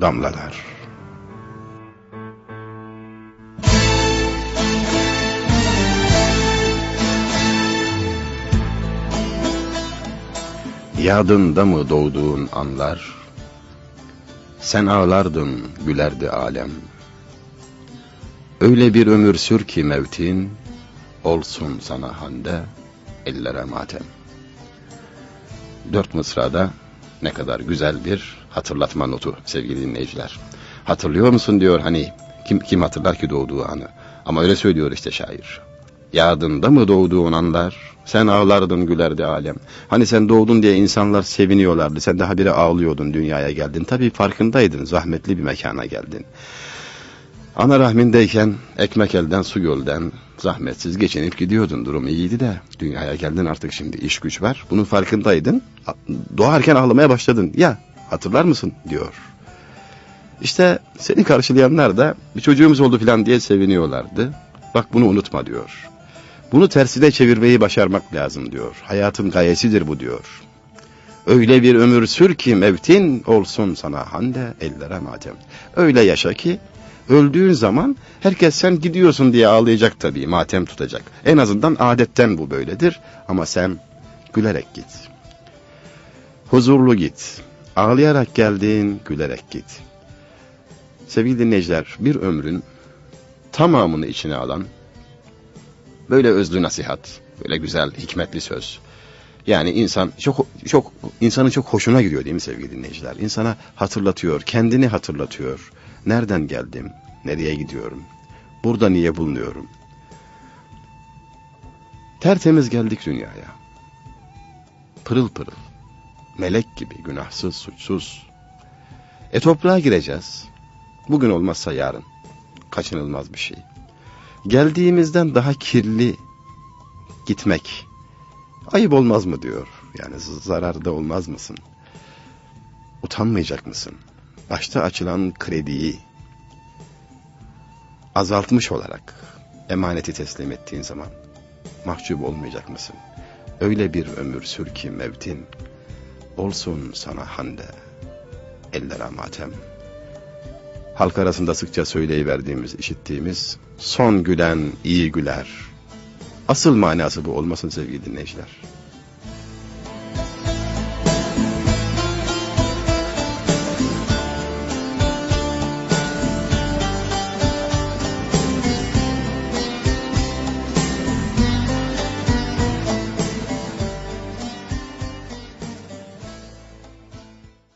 damlalar. Yadında mı doğduğun anlar? Sen ağlardın, gülerdi alem. Öyle bir ömür sür ki mevtin, olsun sana hande, ellere matem. Dört mısrada ne kadar güzel bir hatırlatma notu sevgili dinleyiciler. Hatırlıyor musun diyor hani kim kim hatırlar ki doğduğu anı. Ama öyle söylüyor işte şair. Yadında mı doğduğun anlar? Sen ağlardın gülerdi alem. Hani sen doğdun diye insanlar seviniyorlardı. Sen daha biri ağlıyordun dünyaya geldin. Tabii farkındaydın. Zahmetli bir mekana geldin. Ana rahmindeyken ekmek elden su gölden zahmetsiz geçinip gidiyordun. Durum iyiydi de dünyaya geldin artık şimdi iş güç var. Bunun farkındaydın. Doğarken ağlamaya başladın. Ya hatırlar mısın diyor. İşte seni karşılayanlar da bir çocuğumuz oldu falan diye seviniyorlardı. Bak bunu unutma diyor. Bunu tersine çevirmeyi başarmak lazım diyor. Hayatın gayesidir bu diyor. Öyle bir ömür sür ki mevtin olsun sana hande ellere matem. Öyle yaşa ki öldüğün zaman herkes sen gidiyorsun diye ağlayacak tabii matem tutacak. En azından adetten bu böyledir ama sen gülerek git. Huzurlu git. Ağlayarak geldin gülerek git. Sevgili dinleyiciler bir ömrün tamamını içine alan böyle özlü nasihat, böyle güzel hikmetli söz. Yani insan çok çok insanın çok hoşuna gidiyor değil mi sevgili dinleyiciler? İnsana hatırlatıyor, kendini hatırlatıyor. Nereden geldim? Nereye gidiyorum? Burada niye bulunuyorum? Tertemiz geldik dünyaya. Pırıl pırıl. Melek gibi günahsız, suçsuz. E toprağa gireceğiz. Bugün olmazsa yarın. Kaçınılmaz bir şey. Geldiğimizden daha kirli gitmek ayıp olmaz mı diyor. Yani zararda olmaz mısın? Utanmayacak mısın? Başta açılan krediyi azaltmış olarak emaneti teslim ettiğin zaman mahcup olmayacak mısın? Öyle bir ömür sür ki mevtin olsun sana hande ellere matem. Halk arasında sıkça söyleyiverdiğimiz, işittiğimiz son gülen iyi güler. Asıl manası bu olmasın sevgili dinleyiciler.